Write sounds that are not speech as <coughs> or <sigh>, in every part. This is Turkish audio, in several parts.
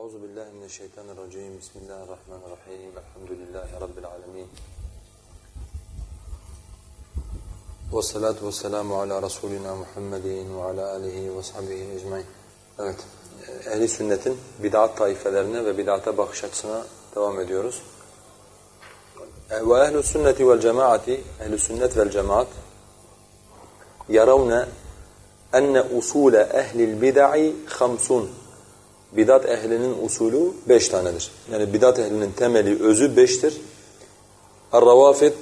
أعوذ بالله من الشيطان الرجيم بسم الله الرحمن الرحيم الحمد لله رب العالمين والصلاة والسلام على رسولنا Muhammed وعلى آله وصحبه ecmaîn. Evet, ehli sünnetin bid'at taifelerine ve bid'ata bakış açısına devam ediyoruz. Ve ehlü sünneti vel cemaati, ehlü sünnet vel cemaat yaravne enne usule ehlil bid'i hamsun. Bidat ehlinin usulü beş tanedir. Yani bidat ehlinin temeli, özü beştir. El-Ravafid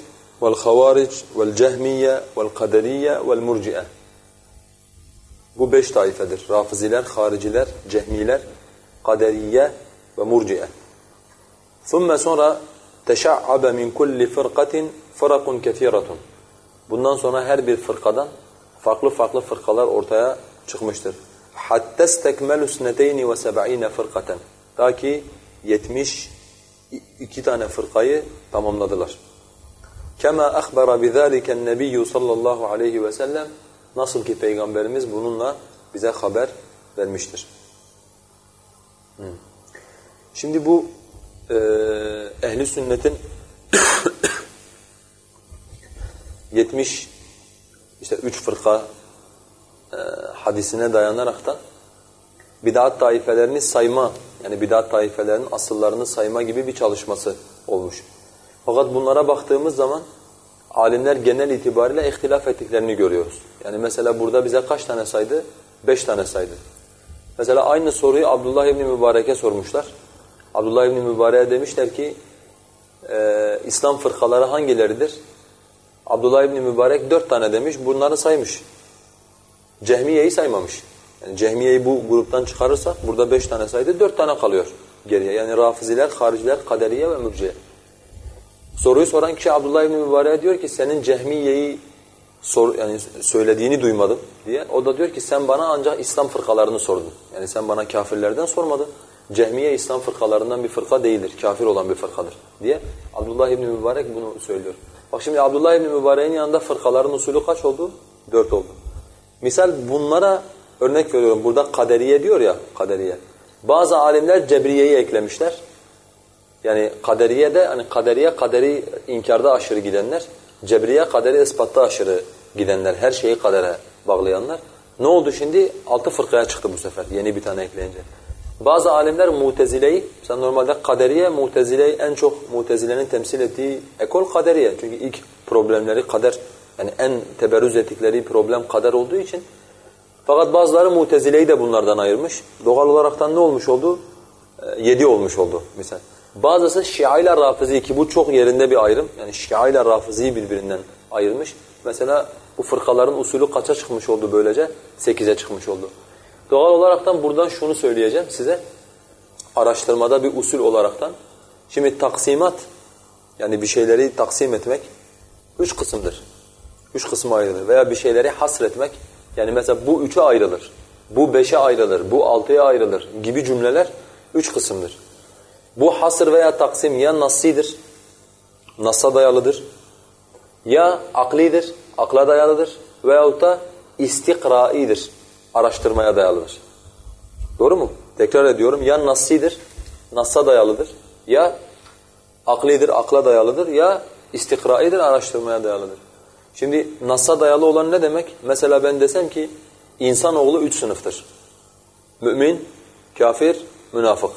vel-Havaric vel-Cehmiye vel-Kaderiye vel-Murci'e. Bu beş taifedir. Rafiziler, hariciler, cehmiler, kaderiye ve murciye. ثُمَّ sonra teşa'abe min kulli fırkatin fırakun kethiratun. Bundan sonra her bir fırkadan farklı farklı fırkalar ortaya çıkmıştır. Hatta istekmelu sneteyni ve seb'ine fırkaten. Ta ki 70 iki tane fırkayı tamamladılar. Kema akhbara bizalika nebiyyu sallallahu aleyhi ve sellem nasıl ki peygamberimiz bununla bize haber vermiştir. Şimdi bu e, ehli sünnetin <coughs> 70 işte üç fırka e, hadisine dayanaraktan bid'at taifelerini sayma yani bid'at taifelerinin asıllarını sayma gibi bir çalışması olmuş. Fakat bunlara baktığımız zaman alimler genel itibariyle ihtilaf ettiklerini görüyoruz. Yani mesela burada bize kaç tane saydı? Beş tane saydı. Mesela aynı soruyu Abdullah İbni Mübarek'e sormuşlar. Abdullah İbni Mübarek'e demişler ki e, İslam fırkaları hangileridir? Abdullah İbni Mübarek dört tane demiş, bunları saymış. Cehmiye'yi saymamış. Yani Cehmiye'yi bu gruptan çıkarırsak burada beş tane saydı, dört tane kalıyor geriye. Yani Rafiziler, Hariciler, Kaderiye ve Mürciye. Soruyu soran kişi Abdullah İbni Mübarek'e diyor ki senin Cehmiye'yi sor, yani söylediğini duymadım diye. O da diyor ki sen bana ancak İslam fırkalarını sordun. Yani sen bana kafirlerden sormadın. Cehmiye İslam fırkalarından bir fırka değildir, kafir olan bir fırkadır diye Abdullah İbni Mübarek bunu söylüyor. Bak şimdi Abdullah İbni Mübarek'in yanında fırkaların usulü kaç oldu? Dört oldu. Misal bunlara örnek veriyorum. Burada kaderiye diyor ya, kaderiye. Bazı alimler cebriyeyi eklemişler. Yani kaderiye de hani kaderiye kaderi inkarda aşırı gidenler, cebriye kaderi ispatta aşırı gidenler, her şeyi kadere bağlayanlar. Ne oldu şimdi? Altı fırkaya çıktı bu sefer yeni bir tane ekleyince. Bazı alimler Mutezile'yi, sen normalde kaderiye, Mutezile'yi en çok Mutezile'nin temsil ettiği ekol kaderiye. Çünkü ilk problemleri kader, yani en teberrüz ettikleri problem kader olduğu için. Fakat bazıları Mutezile'yi de bunlardan ayırmış. Doğal olaraktan ne olmuş oldu? E, yedi olmuş oldu misal. Bazısı Şia ile Rafizi ki bu çok yerinde bir ayrım. Yani Şia ile Rafizi'yi birbirinden ayırmış. Mesela bu fırkaların usulü kaça çıkmış oldu böylece? Sekize çıkmış oldu. Doğal olaraktan buradan şunu söyleyeceğim size. Araştırmada bir usul olaraktan. Şimdi taksimat yani bir şeyleri taksim etmek üç kısımdır. Üç kısma ayrılır. Veya bir şeyleri hasretmek yani mesela bu üçe ayrılır. Bu beşe ayrılır. Bu altıya ayrılır gibi cümleler üç kısımdır. Bu hasır veya taksim ya nassidir, nassa dayalıdır. Ya aklidir, akla dayalıdır. Veyahut da istikraidir araştırmaya dayalıdır. Doğru mu? Tekrar ediyorum. Ya nassidir, nassa dayalıdır. Ya aklidir, akla dayalıdır. Ya istikraidir, araştırmaya dayalıdır. Şimdi nassa dayalı olan ne demek? Mesela ben desem ki insanoğlu üç sınıftır. Mümin, kafir, münafık.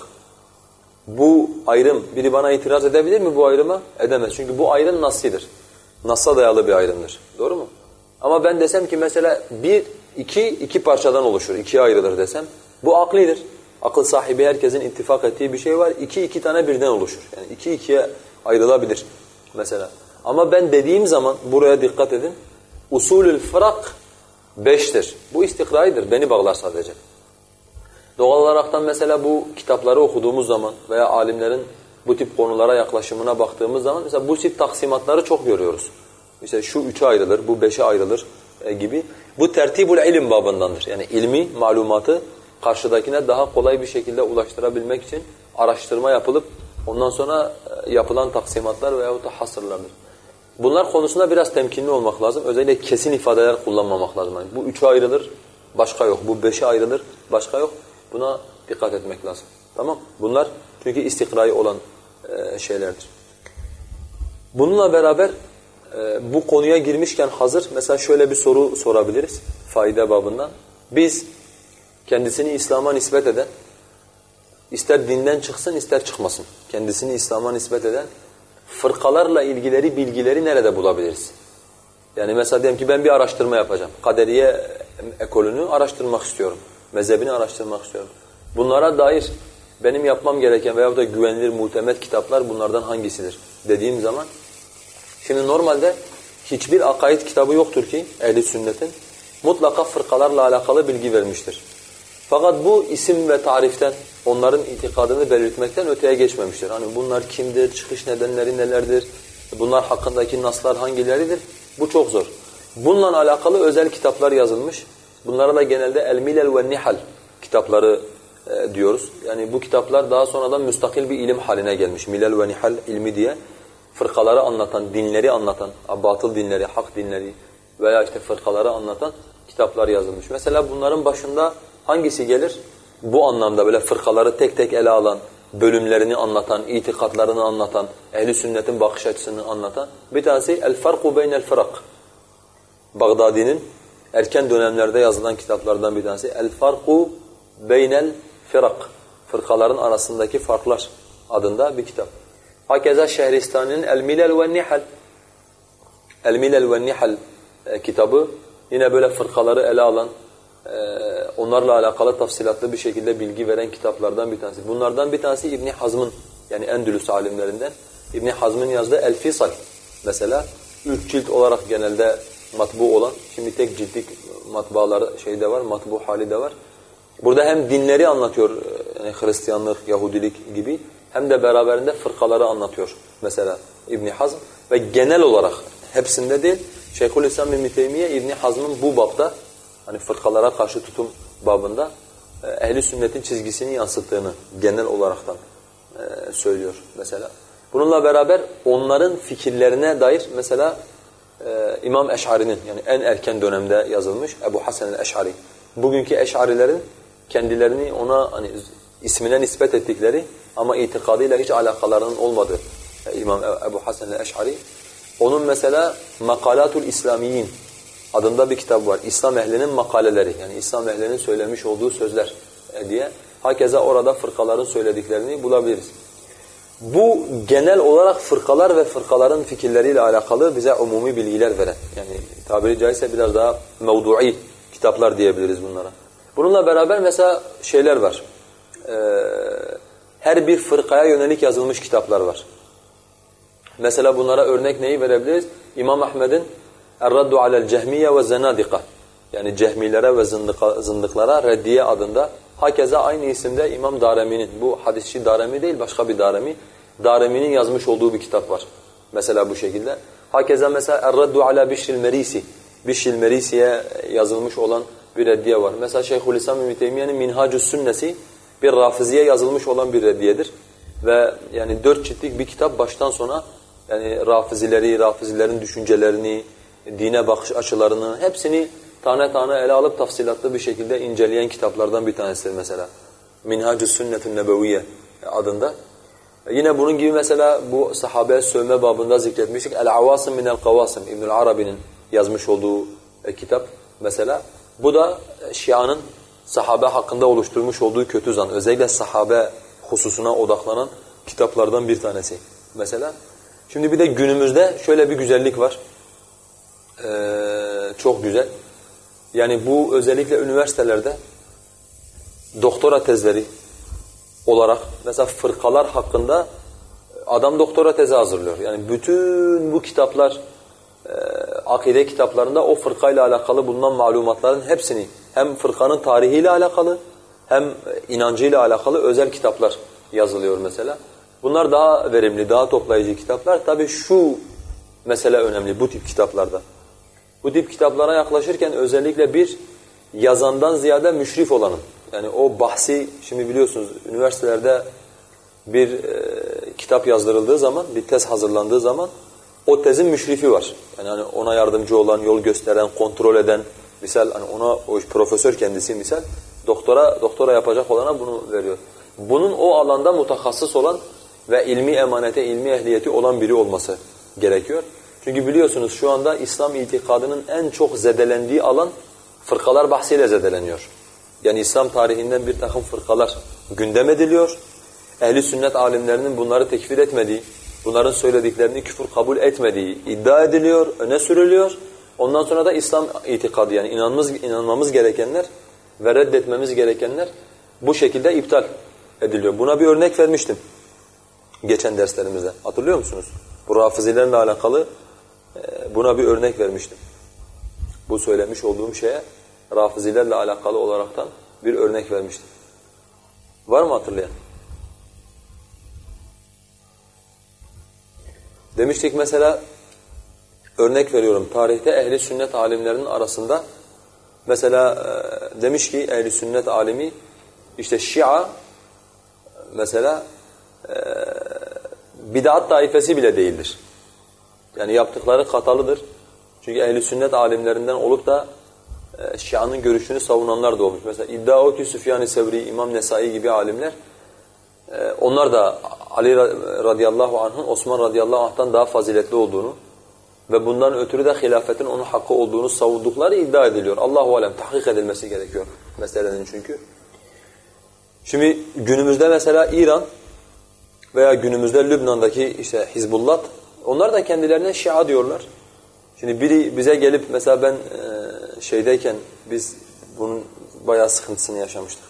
Bu ayrım, biri bana itiraz edebilir mi bu ayrıma? Edemez. Çünkü bu ayrım nassidir. Nassa dayalı bir ayrımdır. Doğru mu? Ama ben desem ki mesela bir iki, iki parçadan oluşur, ikiye ayrılır desem. Bu aklidir. Akıl sahibi herkesin ittifak ettiği bir şey var. İki, iki tane birden oluşur. Yani iki ikiye ayrılabilir mesela. Ama ben dediğim zaman, buraya dikkat edin. Usulül fırak beştir. Bu istikraidir, beni bağlar sadece. Doğal olaraktan mesela bu kitapları okuduğumuz zaman veya alimlerin bu tip konulara yaklaşımına baktığımız zaman mesela bu tip taksimatları çok görüyoruz. İşte şu üçe ayrılır, bu beşe ayrılır e, gibi. Bu tertibul ilim babındandır. Yani ilmi, malumatı karşıdakine daha kolay bir şekilde ulaştırabilmek için araştırma yapılıp ondan sonra e, yapılan taksimatlar veyahut da hasırlardır. Bunlar konusunda biraz temkinli olmak lazım. Özellikle kesin ifadeler kullanmamak lazım. Yani bu üçe ayrılır, başka yok. Bu beşe ayrılır, başka yok. Buna dikkat etmek lazım. Tamam Bunlar çünkü istikrai olan e, şeylerdir. Bununla beraber e, bu konuya girmişken hazır mesela şöyle bir soru sorabiliriz fayda babından. Biz kendisini İslam'a nispet eden, ister dinden çıksın ister çıkmasın, kendisini İslam'a nispet eden fırkalarla ilgileri bilgileri nerede bulabiliriz? Yani mesela diyelim ki ben bir araştırma yapacağım. Kaderiye ekolünü araştırmak istiyorum. Mezhebini araştırmak istiyorum. Bunlara dair benim yapmam gereken veyahut da güvenilir, muhtemet kitaplar bunlardan hangisidir dediğim zaman şimdi normalde hiçbir akaid kitabı yoktur ki ehli sünnetin mutlaka fırkalarla alakalı bilgi vermiştir. Fakat bu isim ve tariften onların itikadını belirtmekten öteye geçmemiştir. Hani bunlar kimdir, çıkış nedenleri nelerdir, bunlar hakkındaki naslar hangileridir? Bu çok zor. Bununla alakalı özel kitaplar yazılmış. Bunlara da genelde El-Milel ve Nihal kitapları e, diyoruz. Yani bu kitaplar daha sonradan müstakil bir ilim haline gelmiş. Milel ve Nihal ilmi diye fırkaları anlatan, dinleri anlatan, batıl dinleri, hak dinleri veya işte fırkaları anlatan kitaplar yazılmış. Mesela bunların başında hangisi gelir? Bu anlamda böyle fırkaları tek tek ele alan, bölümlerini anlatan, itikatlarını anlatan, ehli sünnetin bakış açısını anlatan bir tanesi El Farku Beynel Fırak. Bagdadi'nin erken dönemlerde yazılan kitaplardan bir tanesi El Farku Beynel Firak. Fırkaların arasındaki farklar adında bir kitap. Hakeza Şehristani'nin El Milel ve Nihal El Milel ve Nihal e, kitabı yine böyle fırkaları ele alan, onlarla alakalı tafsilatlı bir şekilde bilgi veren kitaplardan bir tanesi. Bunlardan bir tanesi İbn Hazm'ın yani Endülüs alimlerinden İbn Hazm'ın yazdığı El Fisal mesela üç cilt olarak genelde matbu olan, şimdi tek ciltlik matbaaları şeyde var, matbu hali de var. Burada hem dinleri anlatıyor, yani Hristiyanlık, Yahudilik gibi, hem de beraberinde fırkaları anlatıyor mesela İbn Hazm ve genel olarak hepsinde değil, Şeyhülislam İbn Teymiye İbn Hazm'ın bu babda hani fırkalara karşı tutum babında e, ehli sünnetin çizgisini yansıttığını genel olaraktan e, söylüyor mesela. Bununla beraber onların fikirlerine dair mesela e, İmam Eş'ari'nin yani en erken dönemde yazılmış Ebu Hasan el-Eş'ari. Bugünkü Eş'arilerin kendilerini ona hani ismine nispet ettikleri ama itikadıyla hiç alakalarının olmadığı İmam Ebu Hasan el-Eş'ari. Onun mesela Makalatul İslamiyin adında bir kitap var. İslam ehlinin makaleleri yani İslam ehlinin söylemiş olduğu sözler diye. Hakeza orada fırkaların söylediklerini bulabiliriz. Bu genel olarak fırkalar ve fırkaların fikirleriyle alakalı bize umumi bilgiler veren yani tabiri caizse biraz daha mevdu'i kitaplar diyebiliriz bunlara. Bununla beraber mesela şeyler var. Ee, her bir fırkaya yönelik yazılmış kitaplar var. Mesela bunlara örnek neyi verebiliriz? İmam Ahmed'in Alel Cehmiye ve Zenadika yani cehmilere ve zındıka, zındıklara reddiye adında hakeza aynı isimde İmam Daremi'nin bu hadisçi Daremi değil başka bir Daremi Daremi'nin yazmış olduğu bir kitap var. Mesela bu şekilde. Hakeza mesela Er-Raddu ala Bişril Merisi Bişril Merisi'ye yazılmış olan bir reddiye var. Mesela Şeyhülislam İbn Teymiyye'nin Minhacus Sünnesi bir Rafiziye yazılmış olan bir reddiyedir. Ve yani dört ciltlik bir kitap baştan sona yani Rafizileri, Rafizilerin düşüncelerini, dine bakış açılarını hepsini tane tane ele alıp tafsilatlı bir şekilde inceleyen kitaplardan bir tanesidir mesela. Minhacus Sünnetün Nebeviye adında. Yine bunun gibi mesela bu sahabeye sövme babında zikretmiştik. El-Avasim minel Kavasim İbnül Arabi'nin yazmış olduğu e, kitap mesela. Bu da Şia'nın sahabe hakkında oluşturmuş olduğu kötü zan. Özellikle sahabe hususuna odaklanan kitaplardan bir tanesi mesela. Şimdi bir de günümüzde şöyle bir güzellik var. Ee, çok güzel. Yani bu özellikle üniversitelerde doktora tezleri olarak mesela fırkalar hakkında adam doktora tezi hazırlıyor. Yani bütün bu kitaplar e, akide kitaplarında o fırkayla alakalı bulunan malumatların hepsini hem fırkanın tarihiyle alakalı hem inancıyla alakalı özel kitaplar yazılıyor mesela. Bunlar daha verimli, daha toplayıcı kitaplar. Tabi şu mesele önemli bu tip kitaplarda. Bu tip kitaplara yaklaşırken özellikle bir yazandan ziyade müşrif olanın. Yani o bahsi, şimdi biliyorsunuz üniversitelerde bir e, kitap yazdırıldığı zaman, bir tez hazırlandığı zaman o tezin müşrifi var. Yani hani ona yardımcı olan, yol gösteren, kontrol eden, misal hani ona o profesör kendisi misal Doktora doktora yapacak olana bunu veriyor. Bunun o alanda mutahassıs olan ve ilmi emanete, ilmi ehliyeti olan biri olması gerekiyor. Çünkü biliyorsunuz şu anda İslam itikadının en çok zedelendiği alan fırkalar bahsiyle zedeleniyor. Yani İslam tarihinden bir takım fırkalar gündem ediliyor. Ehli sünnet alimlerinin bunları tekfir etmediği, bunların söylediklerini küfür kabul etmediği iddia ediliyor, öne sürülüyor. Ondan sonra da İslam itikadı yani inanmamız, inanmamız gerekenler ve reddetmemiz gerekenler bu şekilde iptal ediliyor. Buna bir örnek vermiştim geçen derslerimizde. Hatırlıyor musunuz? Bu rafizilerle alakalı buna bir örnek vermiştim. Bu söylemiş olduğum şeye rafizilerle alakalı olaraktan bir örnek vermiştim. Var mı hatırlayan? Demiştik mesela örnek veriyorum tarihte ehli sünnet alimlerinin arasında mesela e, demiş ki ehli sünnet alimi işte Şia mesela e, bid'at taifesi bile değildir. Yani yaptıkları hatalıdır. Çünkü ehli sünnet alimlerinden olup da e, Şia'nın görüşünü savunanlar da olmuş. Mesela iddia o ki Süfyan-ı Sevri, İmam Nesai gibi alimler e, onlar da Ali radıyallahu anh'ın Osman radıyallahu anh'tan daha faziletli olduğunu ve bundan ötürü de hilafetin onun hakkı olduğunu savundukları iddia ediliyor. Allahu alem tahkik edilmesi gerekiyor meselenin çünkü. Şimdi günümüzde mesela İran veya günümüzde Lübnan'daki işte Hizbullah onlar da kendilerine Şia diyorlar. Şimdi biri bize gelip mesela ben e, şeydeyken biz bunun bayağı sıkıntısını yaşamıştık.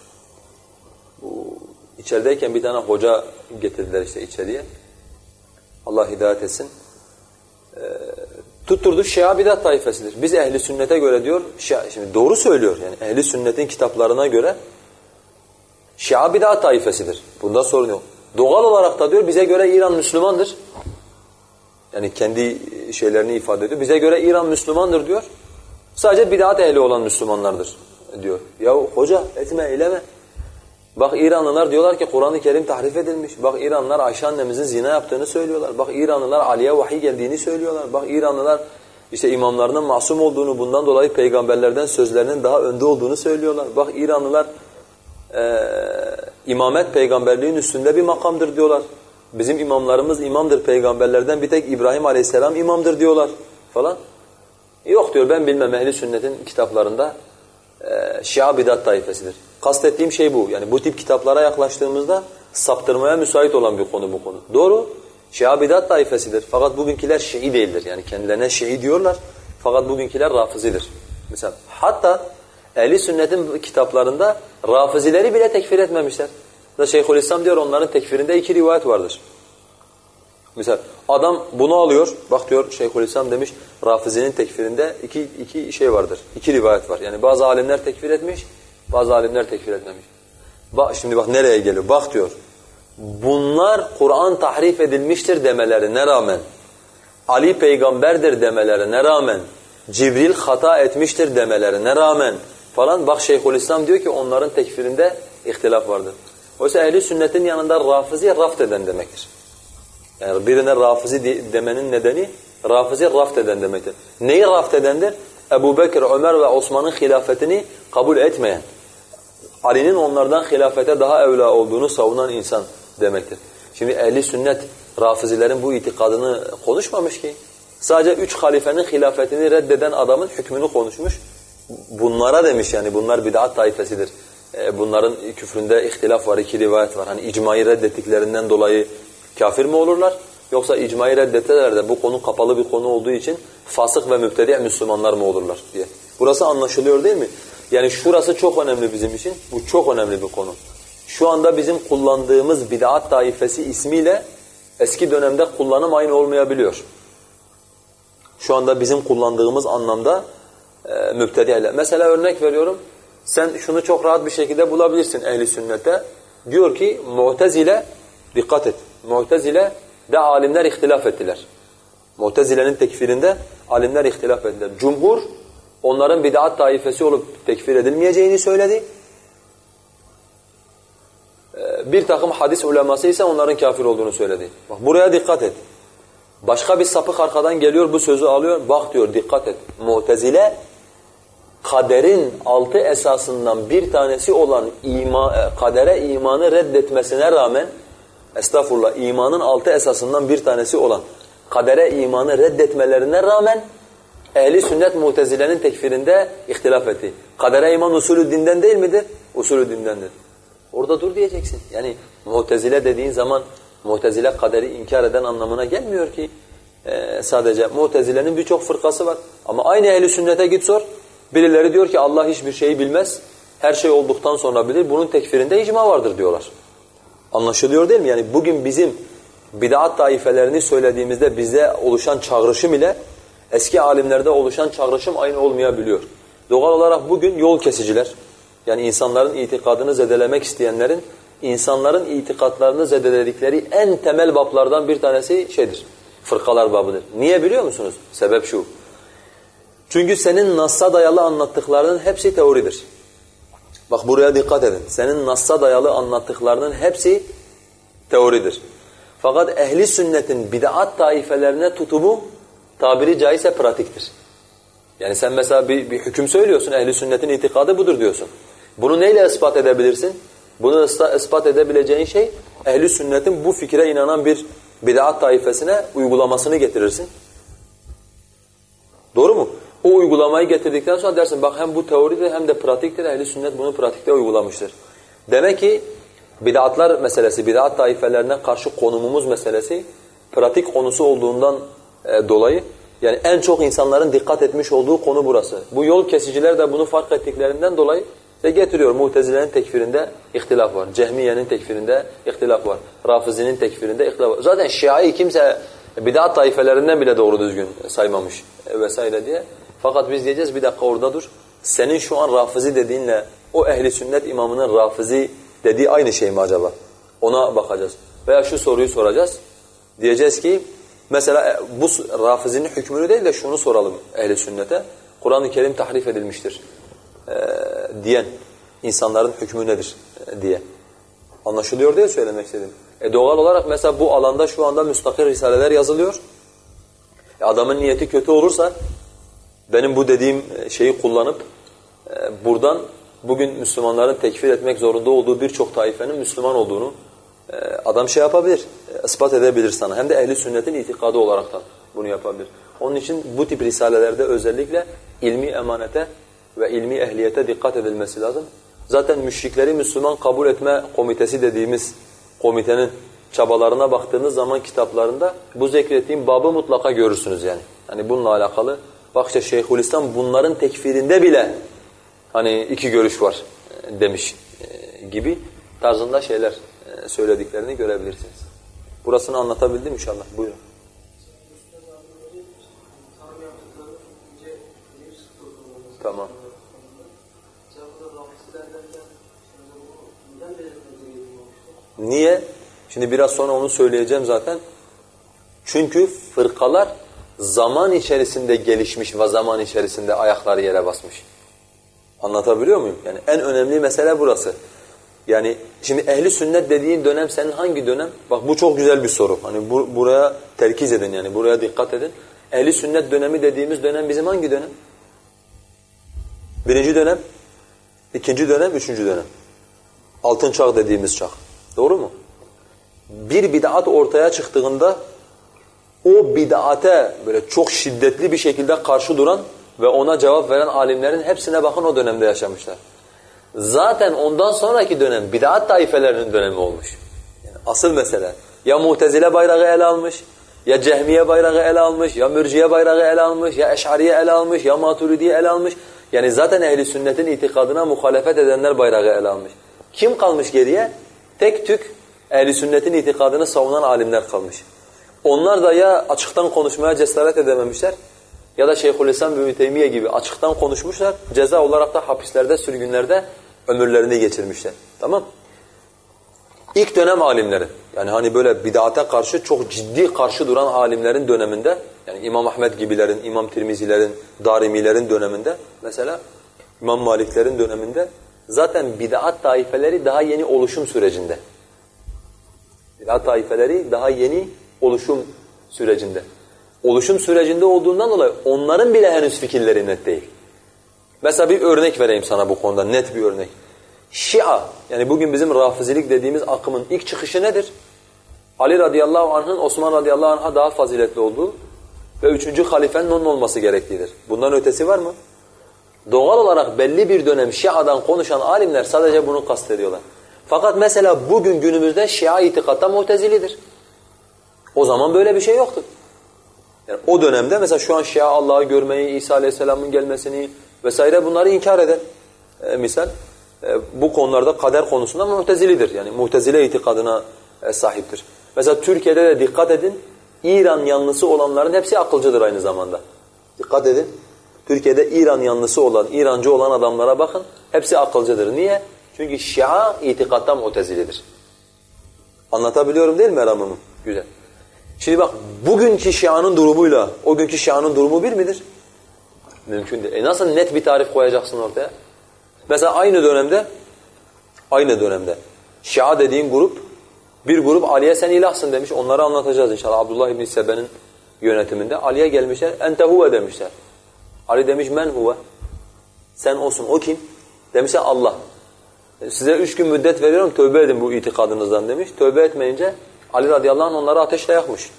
Bu içerideyken bir tane hoca getirdiler işte içeriye. Allah hidayet etsin. E, tutturdu Şia bidat taifesidir. Biz ehli sünnete göre diyor, Şia, şimdi doğru söylüyor yani ehli sünnetin kitaplarına göre Şia bidat taifesidir. Bunda sorun yok. Doğal olarak da diyor bize göre İran Müslümandır. Yani kendi şeylerini ifade ediyor. Bize göre İran Müslümandır diyor. Sadece bid'at ehli olan Müslümanlardır diyor. Ya hoca etme eyleme. Bak İranlılar diyorlar ki Kur'an-ı Kerim tahrif edilmiş. Bak İranlılar Ayşe annemizin zina yaptığını söylüyorlar. Bak İranlılar Ali'ye vahiy geldiğini söylüyorlar. Bak İranlılar işte imamlarının masum olduğunu bundan dolayı peygamberlerden sözlerinin daha önde olduğunu söylüyorlar. Bak İranlılar e, imamet peygamberliğin üstünde bir makamdır diyorlar. Bizim imamlarımız imamdır peygamberlerden bir tek İbrahim aleyhisselam imamdır diyorlar falan. Yok diyor ben bilmem ehli sünnetin kitaplarında e, Şia bidat taifesidir. Kastettiğim şey bu. Yani bu tip kitaplara yaklaştığımızda saptırmaya müsait olan bir konu bu konu. Doğru. Şia bidat taifesidir. Fakat bugünküler Şii değildir. Yani kendilerine Şii diyorlar. Fakat bugünküler Rafizidir. Mesela hatta ehli sünnetin kitaplarında Rafizileri bile tekfir etmemişler. Da Şeyhülislam diyor onların tekfirinde iki rivayet vardır. Mesela adam bunu alıyor, bak diyor Şeyhülislam demiş Rafizi'nin tekfirinde iki, iki şey vardır, iki rivayet var. Yani bazı alimler tekfir etmiş, bazı alimler tekfir etmemiş. Bak şimdi bak nereye geliyor, bak diyor. Bunlar Kur'an tahrif edilmiştir demelerine rağmen, Ali peygamberdir demelerine rağmen, Cibril hata etmiştir demelerine rağmen falan bak Şeyhülislam diyor ki onların tekfirinde ihtilaf vardır. Oysa ehli sünnetin yanında rafizi raft eden demektir. Yani birine rafizi demenin nedeni rafizi raft eden demektir. Neyi raft edendir? Ebu Bekir, Ömer ve Osman'ın hilafetini kabul etmeyen, Ali'nin onlardan hilafete daha evla olduğunu savunan insan demektir. Şimdi ehli sünnet rafizilerin bu itikadını konuşmamış ki. Sadece üç halifenin hilafetini reddeden adamın hükmünü konuşmuş. Bunlara demiş yani bunlar bid'at taifesidir. E, bunların küfründe ihtilaf var, iki rivayet var. Hani icmayı reddettiklerinden dolayı kafir mi olurlar? Yoksa icmayı reddetseler de bu konu kapalı bir konu olduğu için fasık ve mübtedi' Müslümanlar mı olurlar diye. Burası anlaşılıyor değil mi? Yani şurası çok önemli bizim için. Bu çok önemli bir konu. Şu anda bizim kullandığımız bid'at taifesi ismiyle eski dönemde kullanım aynı olmayabiliyor. Şu anda bizim kullandığımız anlamda e, mübtedi'le. Mesela örnek veriyorum. Sen şunu çok rahat bir şekilde bulabilirsin ehli sünnete. Diyor ki Mu'tezile dikkat et. Mu'tezile de alimler ihtilaf ettiler. Mu'tezile'nin tekfirinde alimler ihtilaf ettiler. Cumhur onların bid'at taifesi olup tekfir edilmeyeceğini söyledi. Ee, bir takım hadis uleması ise onların kafir olduğunu söyledi. Bak buraya dikkat et. Başka bir sapık arkadan geliyor bu sözü alıyor. Bak diyor dikkat et. Mu'tezile kaderin altı esasından bir tanesi olan ima, e, kadere imanı reddetmesine rağmen estağfurullah imanın altı esasından bir tanesi olan kadere imanı reddetmelerine rağmen ehli sünnet mutezilenin tekfirinde ihtilaf etti. Kadere iman usulü dinden değil midir? Usulü dindendir. Orada dur diyeceksin. Yani mutezile dediğin zaman mutezile kaderi inkar eden anlamına gelmiyor ki ee, sadece mutezilenin birçok fırkası var. Ama aynı ehli sünnete git sor. Birileri diyor ki Allah hiçbir şeyi bilmez. Her şey olduktan sonra bilir. Bunun tekfirinde icma vardır diyorlar. Anlaşılıyor değil mi? Yani bugün bizim bid'at taifelerini söylediğimizde bize oluşan çağrışım ile eski alimlerde oluşan çağrışım aynı olmayabiliyor. Doğal olarak bugün yol kesiciler, yani insanların itikadını zedelemek isteyenlerin, insanların itikatlarını zedeledikleri en temel bablardan bir tanesi şeydir, fırkalar babıdır. Niye biliyor musunuz? Sebep şu. Çünkü senin Nas'a dayalı anlattıklarının hepsi teoridir. Bak buraya dikkat edin. Senin Nas'a dayalı anlattıklarının hepsi teoridir. Fakat ehli sünnetin bid'at taifelerine tutumu tabiri caizse pratiktir. Yani sen mesela bir, bir hüküm söylüyorsun, ehli sünnetin itikadı budur diyorsun. Bunu neyle ispat edebilirsin? Bunu ispat edebileceğin şey, ehli sünnetin bu fikre inanan bir bid'at taifesine uygulamasını getirirsin. Doğru mu? O uygulamayı getirdikten sonra dersin bak hem bu teoridir hem de pratiktir. Ehli sünnet bunu pratikte uygulamıştır. Demek ki bid'atlar meselesi, bid'at taifelerine karşı konumumuz meselesi pratik konusu olduğundan e, dolayı yani en çok insanların dikkat etmiş olduğu konu burası. Bu yol kesiciler de bunu fark ettiklerinden dolayı ve getiriyor Mutezile'nin tekfirinde ihtilaf var. Cehmiye'nin tekfirinde ihtilaf var. Rafizi'nin tekfirinde ihtilaf var. Zaten Şia'yı kimse bid'at taifelerinden bile doğru düzgün saymamış vesaire diye. Fakat biz diyeceğiz bir dakika orada dur. Senin şu an Rafizi dediğinle o ehli sünnet imamının Rafizi dediği aynı şey mi acaba? Ona bakacağız. Veya şu soruyu soracağız. Diyeceğiz ki mesela e, bu Rafizinin hükmünü değil de şunu soralım ehli sünnete. Kur'an-ı Kerim tahrif edilmiştir e, diyen insanların hükmü nedir e, diye. Anlaşılıyor diye söylemek istedim. E doğal olarak mesela bu alanda şu anda müstakil risaleler yazılıyor. E adamın niyeti kötü olursa benim bu dediğim e, şeyi kullanıp e, buradan bugün Müslümanların tekfir etmek zorunda olduğu birçok taifenin Müslüman olduğunu e, adam şey yapabilir, ispat edebilir sana. Hem de ehli sünnetin itikadı olaraktan bunu yapabilir. Onun için bu tip risalelerde özellikle ilmi emanete ve ilmi ehliyete dikkat edilmesi lazım. Zaten müşrikleri Müslüman kabul etme komitesi dediğimiz komitenin çabalarına baktığınız zaman kitaplarında bu zikrettiğim babı mutlaka görürsünüz yani. Hani bununla alakalı bak işte Şeyhülislam bunların tekfirinde bile hani iki görüş var e, demiş e, gibi tarzında şeyler e, söylediklerini görebilirsiniz. Burasını anlatabildim inşallah. Buyurun. Tamam. Niye? Şimdi biraz sonra onu söyleyeceğim zaten. Çünkü fırkalar zaman içerisinde gelişmiş ve zaman içerisinde ayakları yere basmış. Anlatabiliyor muyum? Yani en önemli mesele burası. Yani şimdi ehli sünnet dediğin dönem senin hangi dönem? Bak bu çok güzel bir soru. Hani bu, buraya terkiz edin yani buraya dikkat edin. Ehli sünnet dönemi dediğimiz dönem bizim hangi dönem? Birinci dönem, ikinci dönem, üçüncü dönem. Altın çağ dediğimiz çağ. Doğru mu? Bir bid'at ortaya çıktığında o bid'ate böyle çok şiddetli bir şekilde karşı duran ve ona cevap veren alimlerin hepsine bakın o dönemde yaşamışlar. Zaten ondan sonraki dönem bid'at taifelerinin dönemi olmuş. Yani asıl mesele ya Mu'tezile bayrağı ele almış, ya Cehmiye bayrağı ele almış, ya Mürciye bayrağı ele almış, ya Eş'ariye ele almış, ya Maturidiye ele almış. Yani zaten ehli sünnetin itikadına muhalefet edenler bayrağı ele almış. Kim kalmış geriye? Tek tük ehli sünnetin itikadını savunan alimler kalmış. Onlar da ya açıktan konuşmaya cesaret edememişler ya da Şeyhülislam bin Teymiye gibi açıktan konuşmuşlar. Ceza olarak da hapislerde, sürgünlerde ömürlerini geçirmişler. Tamam? İlk dönem alimleri yani hani böyle bid'ate karşı çok ciddi karşı duran alimlerin döneminde yani İmam Ahmed gibilerin, İmam Tirmizilerin, Darimilerin döneminde mesela İmam Maliklerin döneminde zaten bid'at taifeleri daha yeni oluşum sürecinde. Bid'at taifeleri daha yeni oluşum sürecinde. Oluşum sürecinde olduğundan dolayı onların bile henüz fikirleri net değil. Mesela bir örnek vereyim sana bu konuda, net bir örnek. Şia, yani bugün bizim rafizilik dediğimiz akımın ilk çıkışı nedir? Ali radıyallahu anh'ın Osman radıyallahu anh'a daha faziletli olduğu ve üçüncü halifenin onun olması gerektiğidir. Bundan ötesi var mı? Doğal olarak belli bir dönem Şia'dan konuşan alimler sadece bunu kastediyorlar. Fakat mesela bugün günümüzde Şia itikatta mutezilidir. O zaman böyle bir şey yoktu. Yani o dönemde mesela şu an Şia Allah'ı görmeyi, İsa Aleyhisselam'ın gelmesini vesaire bunları inkar eden e, misal e, bu konularda kader konusunda mutezilidir. Yani mutezile itikadına e, sahiptir. Mesela Türkiye'de de dikkat edin İran yanlısı olanların hepsi akılcıdır aynı zamanda. Dikkat edin. Türkiye'de İran yanlısı olan, İrancı olan adamlara bakın. Hepsi akılcıdır. Niye? Çünkü Şia itikatta mutezilidir. Anlatabiliyorum değil mi Meram'ımı? Güzel. Şimdi bak bugünkü Şia'nın durumuyla o günkü Şia'nın durumu bir midir? Mümkün değil. E nasıl net bir tarif koyacaksın ortaya? Mesela aynı dönemde aynı dönemde Şia dediğin grup bir grup Ali'ye sen ilahsın demiş. Onları anlatacağız inşallah. Abdullah İbn Sebe'nin yönetiminde Ali'ye gelmişler. Ente huve demişler. Ali demiş men huve. Sen olsun. O kim? Demişler Allah. Size üç gün müddet veriyorum tövbe edin bu itikadınızdan demiş. Tövbe etmeyince Ali radıyallahu anh onları ateşle yakmış.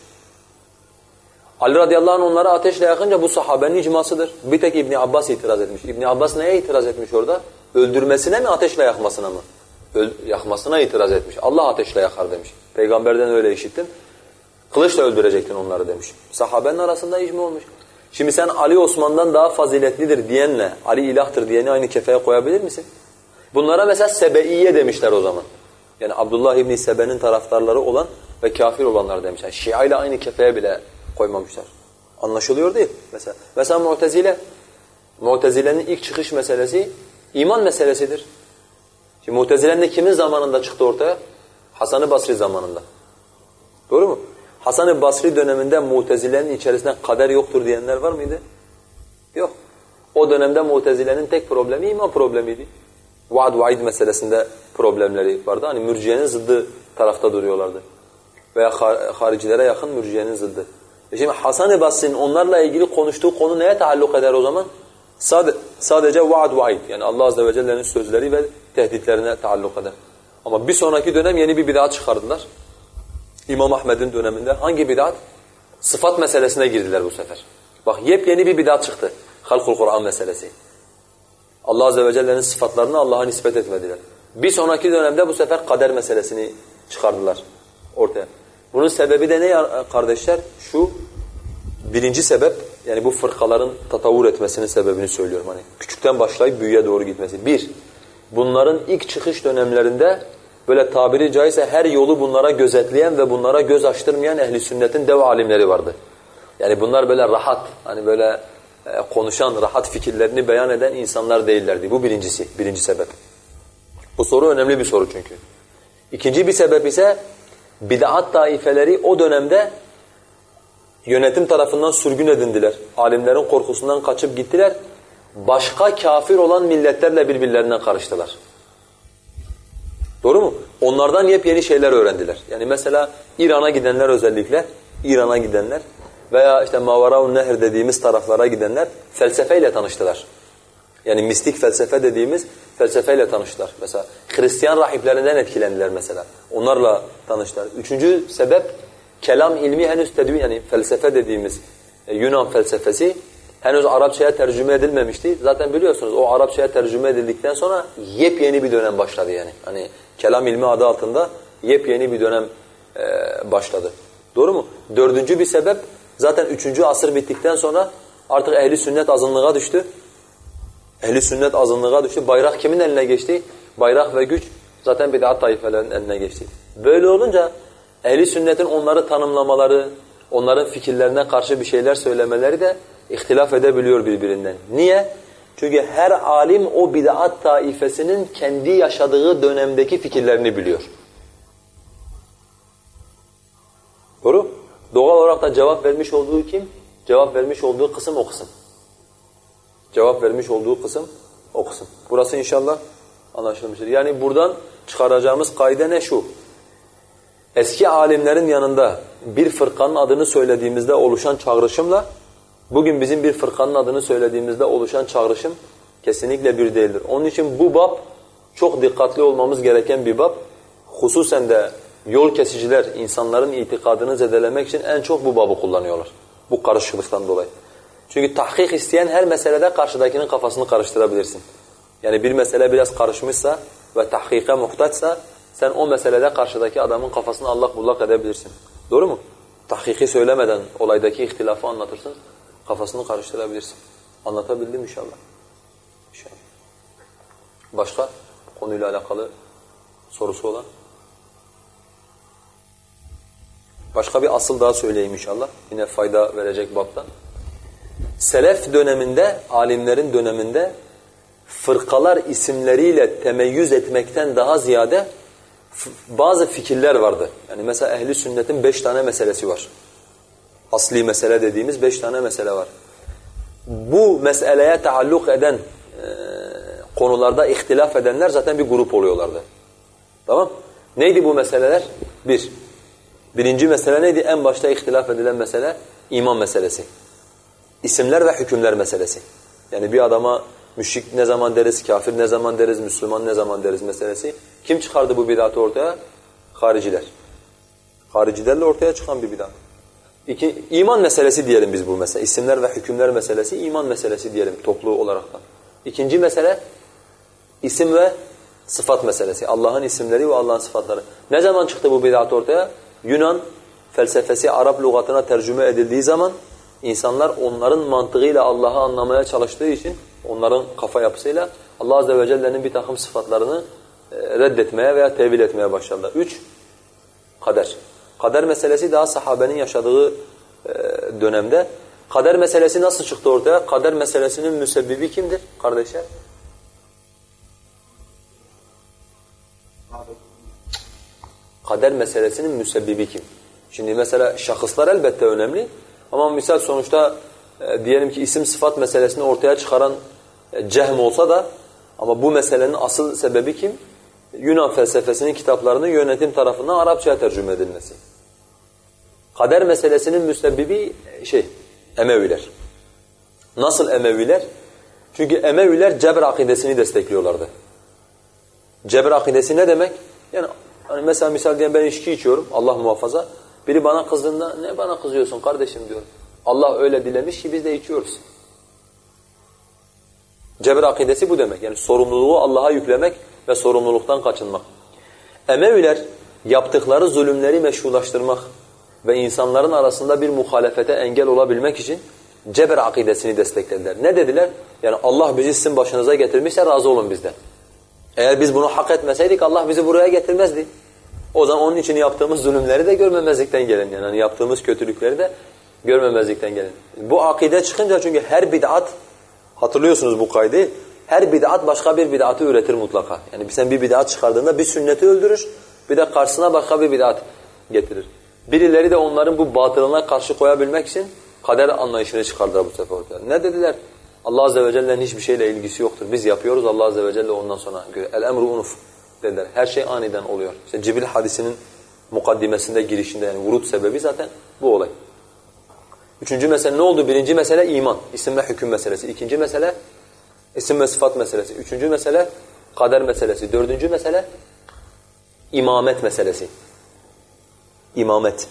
Ali radıyallahu anh onları ateşle yakınca bu sahabenin icmasıdır. Bir tek İbni Abbas itiraz etmiş. İbni Abbas neye itiraz etmiş orada? Öldürmesine mi ateşle yakmasına mı? Öl yakmasına itiraz etmiş. Allah ateşle yakar demiş. Peygamberden öyle işittim. Kılıçla öldürecektin onları demiş. Sahabenin arasında icma olmuş. Şimdi sen Ali Osman'dan daha faziletlidir diyenle Ali ilahtır diyeni aynı kefeye koyabilir misin? Bunlara mesela Sebeiye demişler o zaman. Yani Abdullah İbni Sebe'nin taraftarları olan ve kafir olanlar demişler. Şia ile aynı kefeye bile koymamışlar. Anlaşılıyor değil mesela. Mesela Mu'tezile, Mu'tezile'nin ilk çıkış meselesi iman meselesidir. Şimdi Mu'tezile'nin kimin zamanında çıktı ortaya? Hasan-ı Basri zamanında. Doğru mu? Hasan-ı Basri döneminde Mu'tezile'nin içerisinde kader yoktur diyenler var mıydı? Yok. O dönemde Mu'tezile'nin tek problemi iman problemiydi. Vaad vaid meselesinde problemleri vardı. Hani mürciyenin zıddı tarafta duruyorlardı. Veya haricilere yakın mürciyenin zıddı. E şimdi Hasan-ı Basri'nin onlarla ilgili konuştuğu konu neye taalluk eder o zaman? Sade, sadece vaad vaid yani Allah azze ve celle'nin sözleri ve tehditlerine taalluk eder. Ama bir sonraki dönem yeni bir bid'at çıkardılar. İmam Ahmed'in döneminde hangi bid'at? Sıfat meselesine girdiler bu sefer. Bak yepyeni bir bid'at çıktı. Halkul Kur'an meselesi. Allah azze ve celle'nin sıfatlarını Allah'a nispet etmediler. Bir sonraki dönemde bu sefer kader meselesini çıkardılar ortaya. Bunun sebebi de ne kardeşler? Şu birinci sebep yani bu fırkaların tatavvur etmesinin sebebini söylüyorum. Hani küçükten başlayıp büyüye doğru gitmesi. Bir, bunların ilk çıkış dönemlerinde böyle tabiri caizse her yolu bunlara gözetleyen ve bunlara göz açtırmayan ehli sünnetin dev alimleri vardı. Yani bunlar böyle rahat, hani böyle e, konuşan, rahat fikirlerini beyan eden insanlar değillerdi. Bu birincisi, birinci sebep. Bu soru önemli bir soru çünkü. İkinci bir sebep ise bid'at taifeleri o dönemde yönetim tarafından sürgün edindiler. Alimlerin korkusundan kaçıp gittiler. Başka kafir olan milletlerle birbirlerinden karıştılar. Doğru mu? Onlardan yepyeni şeyler öğrendiler. Yani mesela İran'a gidenler özellikle, İran'a gidenler veya işte Mavaraun Nehr dediğimiz taraflara gidenler felsefeyle tanıştılar. Yani mistik felsefe dediğimiz felsefeyle tanıştılar. Mesela Hristiyan rahiplerinden etkilendiler mesela. Onlarla tanıştılar. Üçüncü sebep kelam ilmi henüz tedvin yani felsefe dediğimiz e, Yunan felsefesi henüz Arapçaya tercüme edilmemişti. Zaten biliyorsunuz o Arapçaya tercüme edildikten sonra yepyeni bir dönem başladı yani. Hani kelam ilmi adı altında yepyeni bir dönem e, başladı. Doğru mu? Dördüncü bir sebep zaten üçüncü asır bittikten sonra artık ehli sünnet azınlığa düştü. Ehli sünnet azınlığa düştü. Bayrak kimin eline geçti? Bayrak ve güç zaten bid'at taifelerinin eline geçti. Böyle olunca ehli sünnetin onları tanımlamaları, onların fikirlerine karşı bir şeyler söylemeleri de ihtilaf edebiliyor birbirinden. Niye? Çünkü her alim o bid'at taifesinin kendi yaşadığı dönemdeki fikirlerini biliyor. Doğru? Doğal olarak da cevap vermiş olduğu kim? Cevap vermiş olduğu kısım o kısım. Cevap vermiş olduğu kısım o kısım. Burası inşallah anlaşılmıştır. Yani buradan çıkaracağımız kaide ne şu? Eski alimlerin yanında bir fırkanın adını söylediğimizde oluşan çağrışımla bugün bizim bir fırkanın adını söylediğimizde oluşan çağrışım Kesinlikle bir değildir. Onun için bu bab çok dikkatli olmamız gereken bir bab. Hususen de yol kesiciler insanların itikadını zedelemek için en çok bu babı kullanıyorlar. Bu karışıklıktan dolayı. Çünkü tahkik isteyen her meselede karşıdakinin kafasını karıştırabilirsin. Yani bir mesele biraz karışmışsa ve tahkike muhtaçsa sen o meselede karşıdaki adamın kafasını allak bullak edebilirsin. Doğru mu? Tahkiki söylemeden olaydaki ihtilafı anlatırsın, kafasını karıştırabilirsin. Anlatabildim inşallah. İnşallah. Başka konuyla alakalı sorusu olan? Başka bir asıl daha söyleyeyim inşallah. Yine fayda verecek baptan. Selef döneminde, alimlerin döneminde fırkalar isimleriyle temeyyüz etmekten daha ziyade bazı fikirler vardı. Yani mesela ehli sünnetin beş tane meselesi var. Asli mesele dediğimiz beş tane mesele var. Bu meseleye taalluk eden e, konularda ihtilaf edenler zaten bir grup oluyorlardı. Tamam? Neydi bu meseleler? Bir, birinci mesele neydi? En başta ihtilaf edilen mesele iman meselesi. İsimler ve hükümler meselesi. Yani bir adama müşrik ne zaman deriz, kafir ne zaman deriz, Müslüman ne zaman deriz meselesi. Kim çıkardı bu bidatı ortaya? Hariciler. Haricilerle ortaya çıkan bir bidat. İki, iman meselesi diyelim biz bu mesele. İsimler ve hükümler meselesi, iman meselesi diyelim toplu olarak da. İkinci mesele, isim ve sıfat meselesi. Allah'ın isimleri ve Allah'ın sıfatları. Ne zaman çıktı bu bidat ortaya? Yunan felsefesi Arap lügatına tercüme edildiği zaman insanlar onların mantığıyla Allah'ı anlamaya çalıştığı için onların kafa yapısıyla Allah azze ve celle'nin bir takım sıfatlarını e, reddetmeye veya tevil etmeye başladılar. Üç, kader. Kader meselesi daha sahabenin yaşadığı e, dönemde. Kader meselesi nasıl çıktı ortaya? Kader meselesinin müsebbibi kimdir kardeşler? Kader meselesinin müsebbibi kim? Şimdi mesela şahıslar elbette önemli ama misal sonuçta e, diyelim ki isim sıfat meselesini ortaya çıkaran e, cehm olsa da ama bu meselenin asıl sebebi kim? Yunan felsefesinin kitaplarının yönetim tarafından Arapçaya tercüme edilmesi. Kader meselesinin müsebbibi e, şey Emeviler. Nasıl Emeviler? Çünkü Emeviler Cebr akidesini destekliyorlardı. Cebr akidesi ne demek? Yani hani mesela misal diyelim ben içki içiyorum Allah muhafaza. Biri bana kızdığında ne bana kızıyorsun kardeşim diyorum. Allah öyle dilemiş ki biz de içiyoruz. Cebr akidesi bu demek. Yani sorumluluğu Allah'a yüklemek ve sorumluluktan kaçınmak. Emeviler yaptıkları zulümleri meşrulaştırmak ve insanların arasında bir muhalefete engel olabilmek için Ceber akidesini desteklediler. Ne dediler? Yani Allah bizi sizin başınıza getirmişse razı olun bizden. Eğer biz bunu hak etmeseydik Allah bizi buraya getirmezdi. O zaman onun için yaptığımız zulümleri de görmemezlikten gelin. Yani hani yaptığımız kötülükleri de görmemezlikten gelin. Bu akide çıkınca çünkü her bid'at hatırlıyorsunuz bu kaydı. Her bid'at başka bir bid'atı üretir mutlaka. Yani sen bir bid'at çıkardığında bir sünneti öldürür. Bir de karşısına başka bir bid'at getirir. Birileri de onların bu batılına karşı koyabilmek için kader anlayışını çıkardılar bu sefer ortaya. Ne dediler? Allah azze ve celle'nin hiçbir şeyle ilgisi yoktur. Biz yapıyoruz Allah azze ve celle ondan sonra el emru unuf dediler. Her şey aniden oluyor. İşte Cibril hadisinin mukaddimesinde girişinde yani vurut sebebi zaten bu olay. Üçüncü mesele ne oldu? Birinci mesele iman, isim ve hüküm meselesi. İkinci mesele isim ve sıfat meselesi. Üçüncü mesele kader meselesi. Dördüncü mesele imamet meselesi. İmamet.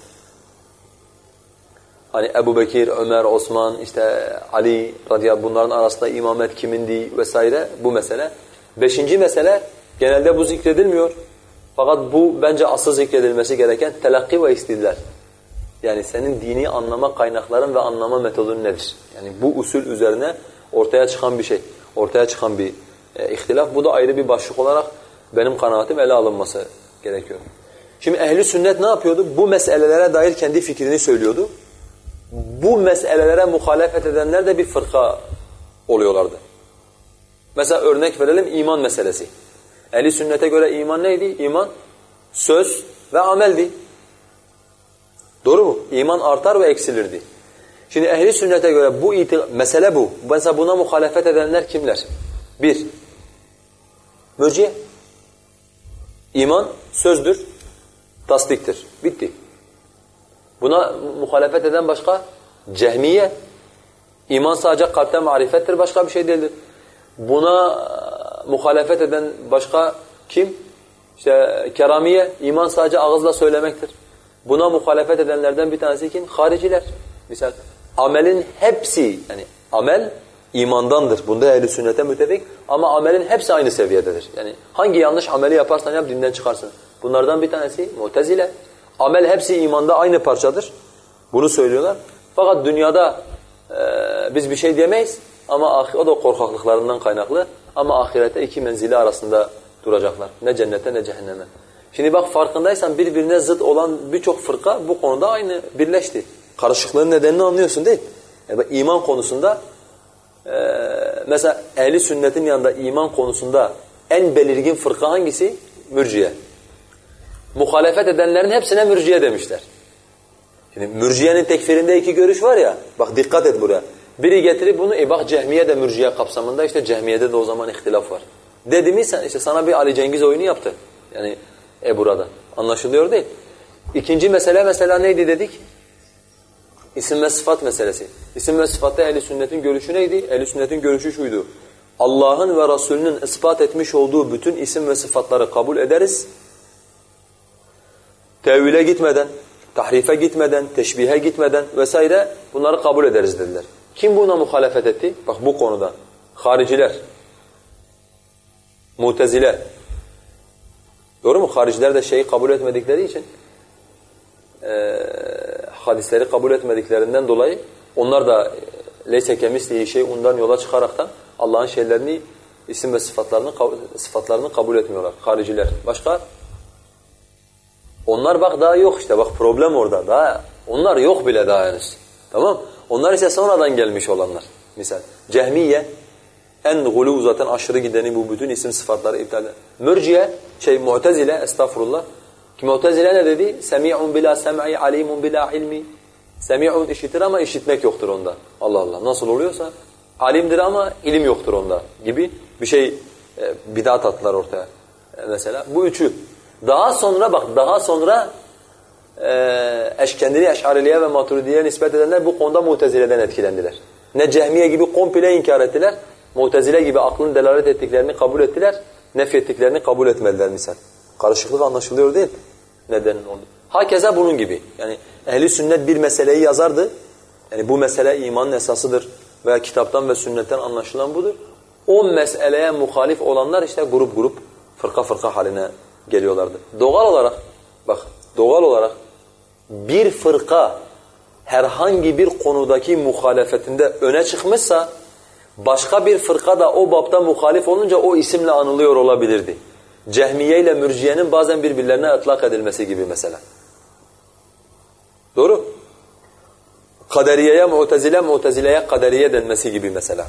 Hani Ebu Bekir, Ömer, Osman, işte Ali radıyallahu bunların arasında imamet kimindi vesaire bu mesele. Beşinci mesele genelde bu zikredilmiyor. Fakat bu bence asıl zikredilmesi gereken telakki ve istidlal. Yani senin dini anlama kaynakların ve anlama metodun nedir? Yani bu usul üzerine ortaya çıkan bir şey, ortaya çıkan bir e, ihtilaf. Bu da ayrı bir başlık olarak benim kanaatim ele alınması gerekiyor. Şimdi ehli sünnet ne yapıyordu? Bu meselelere dair kendi fikrini söylüyordu. Bu meselelere muhalefet edenler de bir fırka oluyorlardı. Mesela örnek verelim iman meselesi. Ehli sünnete göre iman neydi? İman söz ve ameldi. Doğru mu? İman artar ve eksilirdi. Şimdi ehli sünnete göre bu mesele bu. Mesela buna muhalefet edenler kimler? Bir, mürciye. İman sözdür, tasdiktir. Bitti. Buna muhalefet eden başka? Cehmiye. İman sadece kalpten marifettir, başka bir şey değildir. Buna muhalefet eden başka kim? İşte keramiye, iman sadece ağızla söylemektir. Buna muhalefet edenlerden bir tanesi kim? Hariciler. Misal amelin hepsi yani amel imandandır. Bunda ehl sünnete mütefik ama amelin hepsi aynı seviyededir. Yani hangi yanlış ameli yaparsan yap dinden çıkarsın. Bunlardan bir tanesi Mu'tezile. Amel hepsi imanda aynı parçadır. Bunu söylüyorlar. Fakat dünyada e, biz bir şey diyemeyiz ama o da korkaklıklarından kaynaklı. Ama ahirette iki menzili arasında duracaklar. Ne cennete ne cehenneme. Şimdi bak farkındaysan birbirine zıt olan birçok fırka bu konuda aynı birleşti. Karışıklığın nedenini anlıyorsun değil yani iman konusunda e, mesela ehli sünnetin yanında iman konusunda en belirgin fırka hangisi? Mürciye. Muhalefet edenlerin hepsine mürciye demişler. Şimdi mürciyenin tekfirinde iki görüş var ya, bak dikkat et buraya. Biri getirip bunu, e bak cehmiye de mürciye kapsamında, işte cehmiyede de o zaman ihtilaf var. Dedi mi sen, işte sana bir Ali Cengiz oyunu yaptı. Yani e burada. Anlaşılıyor değil. İkinci mesele mesela neydi dedik? İsim ve sıfat meselesi. İsim ve sıfatta ehl sünnetin görüşü neydi? Ehl sünnetin görüşü şuydu. Allah'ın ve Resulünün ispat etmiş olduğu bütün isim ve sıfatları kabul ederiz. Tevhile gitmeden, tahrife gitmeden, teşbihe gitmeden vesaire bunları kabul ederiz dediler. Kim buna muhalefet etti? Bak bu konuda. Hariciler, Mutezile. Doğru mu? Hariciler de şeyi kabul etmedikleri için e, hadisleri kabul etmediklerinden dolayı onlar da leyse kemislihi şey ondan yola çıkaraktan Allah'ın şeylerini isim ve sıfatlarını sıfatlarını kabul etmiyorlar. Hariciler. Başka? Onlar bak daha yok işte. Bak problem orada. Daha onlar yok bile daha henüz. Tamam? Onlar ise sonradan gelmiş olanlar. Misal Cehmiye en gulu zaten aşırı gideni bu bütün isim sıfatları iptal eder. Mürciye şey Mu'tezile estağfurullah. Ki Mu'tezile ne dedi? Semi'un bila sem'i, alimun bila ilmi. Semi'un işitir ama işitmek yoktur onda. Allah Allah. Nasıl oluyorsa alimdir ama ilim yoktur onda gibi bir şey e, bidat attılar ortaya. E, mesela bu üçü. Daha sonra bak daha sonra eşkendili eşariliğe ve maturidiye nispet edenler bu konuda mutezileden etkilendiler. Ne cehmiye gibi komple inkar ettiler. Mutezile gibi aklın delalet ettiklerini kabul ettiler. Nefrettiklerini kabul etmediler misal. Karışıklık anlaşılıyor değil Nedenin oldu. Hakeza bunun gibi. Yani ehli sünnet bir meseleyi yazardı. Yani bu mesele imanın esasıdır veya kitaptan ve sünnetten anlaşılan budur. O meseleye muhalif olanlar işte grup grup, fırka fırka haline geliyorlardı. Doğal olarak, bak doğal olarak bir fırka herhangi bir konudaki muhalefetinde öne çıkmışsa başka bir fırka da o bapta muhalif olunca o isimle anılıyor olabilirdi. Cehmiye ile mürciyenin bazen birbirlerine ıtlak edilmesi gibi mesela. Doğru. Kaderiyeye mu'tezile, mu'tezileye kaderiye denmesi gibi mesela.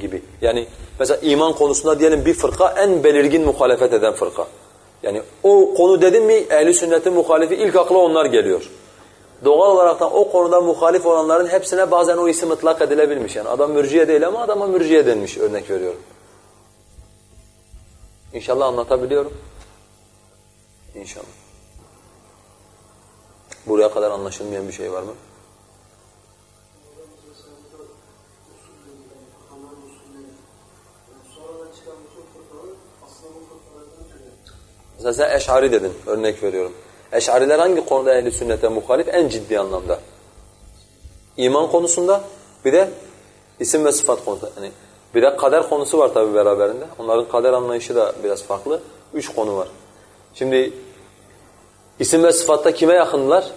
gibi. Yani mesela iman konusunda diyelim bir fırka en belirgin muhalefet eden fırka. Yani o konu dedim mi ehli sünnetin muhalifi ilk akla onlar geliyor. Doğal olarak da o konuda muhalif olanların hepsine bazen o isim ıtlak edilebilmiş. Yani adam mürciye değil ama adama mürciye denmiş örnek veriyorum. İnşallah anlatabiliyorum. İnşallah. Buraya kadar anlaşılmayan bir şey var mı? Mesela sen eşari dedin, örnek veriyorum. Eşariler hangi konuda ehli sünnete muhalif? En ciddi anlamda. İman konusunda, bir de isim ve sıfat konusunda. Yani bir de kader konusu var tabi beraberinde. Onların kader anlayışı da biraz farklı. Üç konu var. Şimdi isim ve sıfatta kime yakınlar?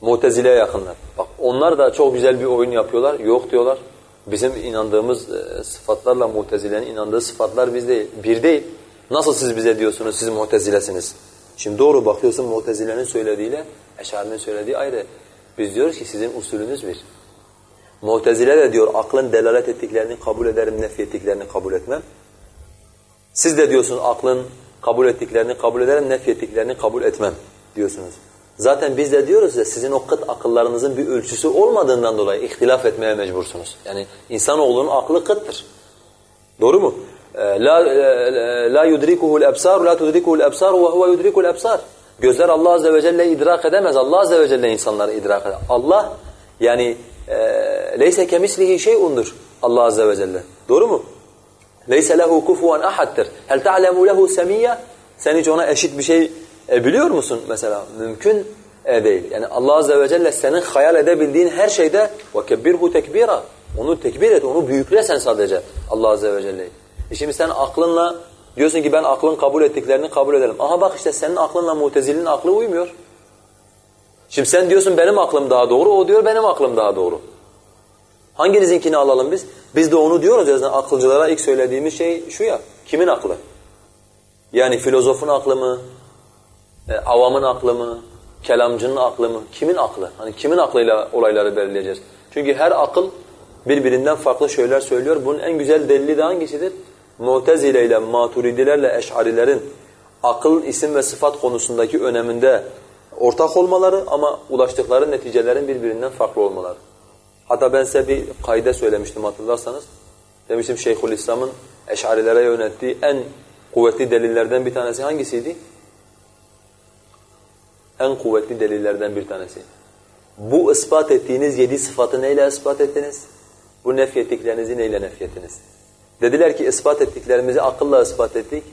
Mutezile'ye yakınlar. Bak onlar da çok güzel bir oyun yapıyorlar. Yok diyorlar. Bizim inandığımız e, sıfatlarla Mutezile'nin inandığı sıfatlar biz değil. Bir değil. Nasıl siz bize diyorsunuz siz Mu'tezilesiniz? Şimdi doğru bakıyorsun Mu'tezile'nin söylediğiyle Eşari'nin söylediği ayrı. Biz diyoruz ki sizin usulünüz bir. Mu'tezile de diyor aklın delalet ettiklerini kabul ederim, nefy ettiklerini kabul etmem. Siz de diyorsunuz aklın kabul ettiklerini kabul ederim, nefy ettiklerini kabul etmem diyorsunuz. Zaten biz de diyoruz ya sizin o kıt akıllarınızın bir ölçüsü olmadığından dolayı ihtilaf etmeye mecbursunuz. Yani insanoğlunun aklı kıttır. Doğru mu? La la yudrikuhu'l ebsar la tudrikuhu'l ebsar ve huve yudriku'l ebsar. Gözler Allah azze ve celle idrak edemez. Allah azze ve celle insanları idrak eder. Allah yani leyse kemislihi şey'undur Allah azze ve celle. Doğru mu? Leyse lehu kufuven ahaddır. Hel ta'lemu lehu semiyya? Sen hiç ona eşit bir şey e, biliyor musun mesela? Mümkün e, değil. Yani Allah azze ve celle senin hayal edebildiğin her şeyde وَكَبِّرْهُ tekbira. Onu tekbir et, onu büyükle sen sadece Allah azze ve celle'yi. E şimdi sen aklınla diyorsun ki ben aklın kabul ettiklerini kabul edelim. Aha bak işte senin aklınla mutezilinin aklı uymuyor. Şimdi sen diyorsun benim aklım daha doğru, o diyor benim aklım daha doğru. Hanginizinkini alalım biz? Biz de onu diyoruz ya akılcılara ilk söylediğimiz şey şu ya, kimin aklı? Yani filozofun aklı mı, e, avamın aklı mı, kelamcının aklı mı, kimin aklı? Hani kimin aklıyla olayları belirleyeceğiz? Çünkü her akıl birbirinden farklı şeyler söylüyor. Bunun en güzel delili de hangisidir? Mu'tezile ile Maturidilerle Eş'arilerin akıl, isim ve sıfat konusundaki öneminde ortak olmaları ama ulaştıkları neticelerin birbirinden farklı olmaları. Hatta ben size bir kaide söylemiştim hatırlarsanız. Demiştim Şeyhülislam'ın Eş'arilere yönettiği en kuvvetli delillerden bir tanesi hangisiydi? En kuvvetli delillerden bir tanesi. Bu ispat ettiğiniz yedi sıfatı neyle ispat ettiniz? Bu nefyettiklerinizi neyle nefyettiniz? Dediler ki ispat ettiklerimizi akılla ispat ettik,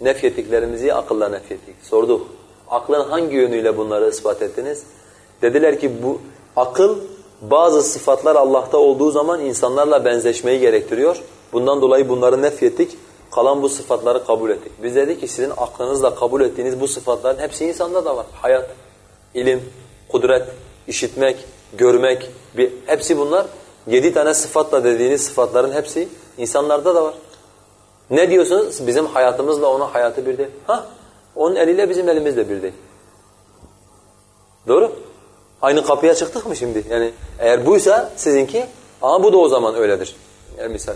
nefyettiklerimizi akılla nefyettik. Sorduk, aklın hangi yönüyle bunları ispat ettiniz? Dediler ki bu akıl bazı sıfatlar Allah'ta olduğu zaman insanlarla benzeşmeyi gerektiriyor. Bundan dolayı bunları nefyettik, kalan bu sıfatları kabul ettik. Biz dedik ki sizin aklınızla kabul ettiğiniz bu sıfatların hepsi insanda da var. Hayat, ilim, kudret, işitmek, görmek, bir, hepsi bunlar yedi tane sıfatla dediğiniz sıfatların hepsi insanlarda da var. Ne diyorsunuz? Bizim hayatımızla onun hayatı bir değil. Ha? Onun eliyle bizim elimiz de bir değil. Doğru? Aynı kapıya çıktık mı şimdi? Yani eğer buysa sizinki, ama bu da o zaman öyledir. Yani misal.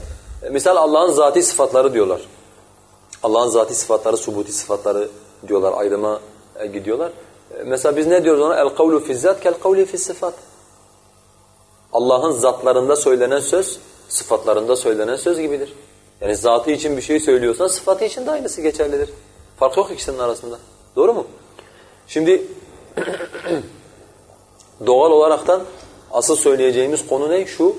Misal Allah'ın zati sıfatları diyorlar. Allah'ın zati sıfatları, subuti sıfatları diyorlar, ayrıma e, gidiyorlar. E, mesela biz ne diyoruz ona? El kavlu fi zat kel kavli fi sıfat. Allah'ın zatlarında söylenen söz, sıfatlarında söylenen söz gibidir. Yani zatı için bir şey söylüyorsan sıfatı için de aynısı geçerlidir. Fark yok ikisinin arasında. Doğru mu? Şimdi <clears throat> doğal olaraktan asıl söyleyeceğimiz konu ne? Şu,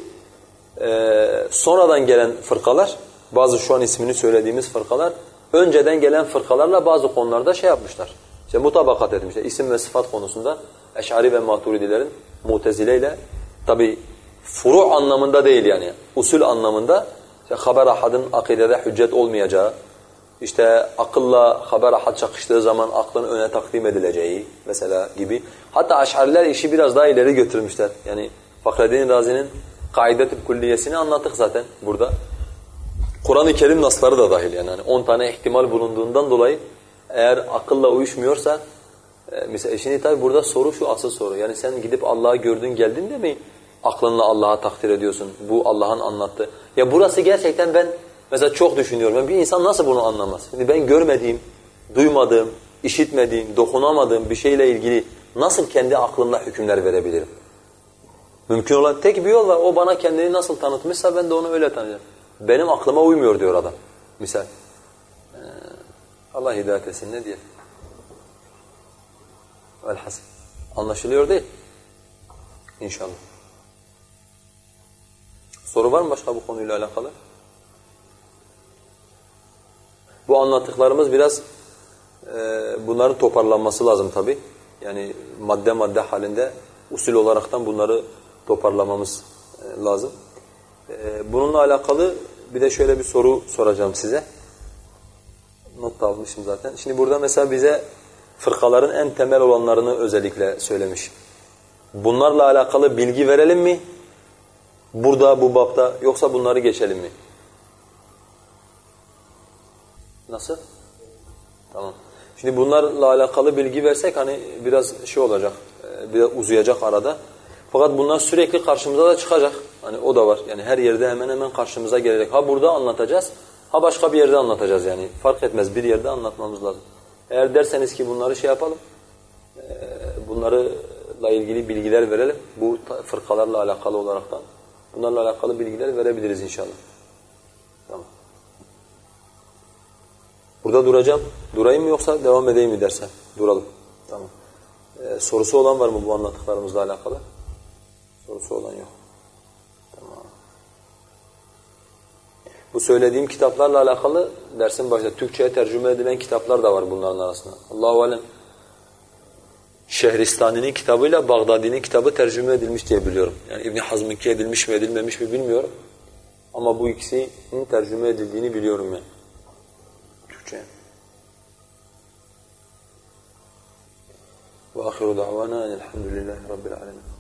e, sonradan gelen fırkalar, bazı şu an ismini söylediğimiz fırkalar, önceden gelen fırkalarla bazı konularda şey yapmışlar. İşte mutabakat etmişler. İsim ve sıfat konusunda Eş'ari ve Maturidilerin Mutezile ile tabi furu anlamında değil yani usul anlamında işte haber ahadın akidede hüccet olmayacağı, işte akılla haber ahad çakıştığı zaman aklın öne takdim edileceği mesela gibi. Hatta Eş'ariler işi biraz daha ileri götürmüşler. Yani Fahreddin Razi'nin Kaidet-i Kulliyesini anlattık zaten burada. Kur'an-ı Kerim nasları da dahil yani. 10 yani tane ihtimal bulunduğundan dolayı eğer akılla uyuşmuyorsa e, mesela şimdi tabi burada soru şu asıl soru. Yani sen gidip Allah'ı gördün geldin de mi aklınla Allah'a takdir ediyorsun? Bu Allah'ın anlattığı. Ya burası gerçekten ben mesela çok düşünüyorum. Yani bir insan nasıl bunu anlamaz? Şimdi ben görmediğim, duymadığım, işitmediğim, dokunamadığım bir şeyle ilgili nasıl kendi aklımla hükümler verebilirim? Mümkün olan tek bir yol var. O bana kendini nasıl tanıtmışsa ben de onu öyle tanıyacağım. Benim aklıma uymuyor diyor adam. Misal. Ee, Allah hidayet etsin ne diye. Velhasıl. Anlaşılıyor değil. İnşallah. Soru var mı başka bu konuyla alakalı? Bu anlattıklarımız biraz e, bunların toparlanması lazım tabi. Yani madde madde halinde usul olaraktan bunları toparlamamız e, lazım. E, bununla alakalı bir de şöyle bir soru soracağım size. Not almışım zaten. Şimdi burada mesela bize fırkaların en temel olanlarını özellikle söylemiş. Bunlarla alakalı bilgi verelim mi? Burada, bu bapta yoksa bunları geçelim mi? Nasıl? Tamam. Şimdi bunlarla alakalı bilgi versek hani biraz şey olacak, e, biraz uzayacak arada. Fakat bunlar sürekli karşımıza da çıkacak. Hani o da var. Yani her yerde hemen hemen karşımıza gelecek. Ha burada anlatacağız, ha başka bir yerde anlatacağız yani. Fark etmez bir yerde anlatmamız lazım. Eğer derseniz ki bunları şey yapalım, e, bunlarla ilgili bilgiler verelim. Bu fırkalarla alakalı olaraktan. Bunlarla alakalı bilgiler verebiliriz inşallah. Tamam. Burada duracağım. Durayım mı yoksa devam edeyim mi dersen? Duralım. Tamam. Ee, sorusu olan var mı bu anlattıklarımızla alakalı? Sorusu olan yok. Tamam. Bu söylediğim kitaplarla alakalı dersin başında Türkçe'ye tercüme edilen kitaplar da var bunların arasında. Allahu alem. Şehristani'nin kitabıyla Bağdadi'nin kitabı tercüme edilmiş diye biliyorum. Yani İbn Hazm'ınki edilmiş mi edilmemiş mi bilmiyorum. Ama bu ikisinin tercüme edildiğini biliyorum yani. Türkçe'ye. وآخر دعوانا أن الحمد لله رب العالمين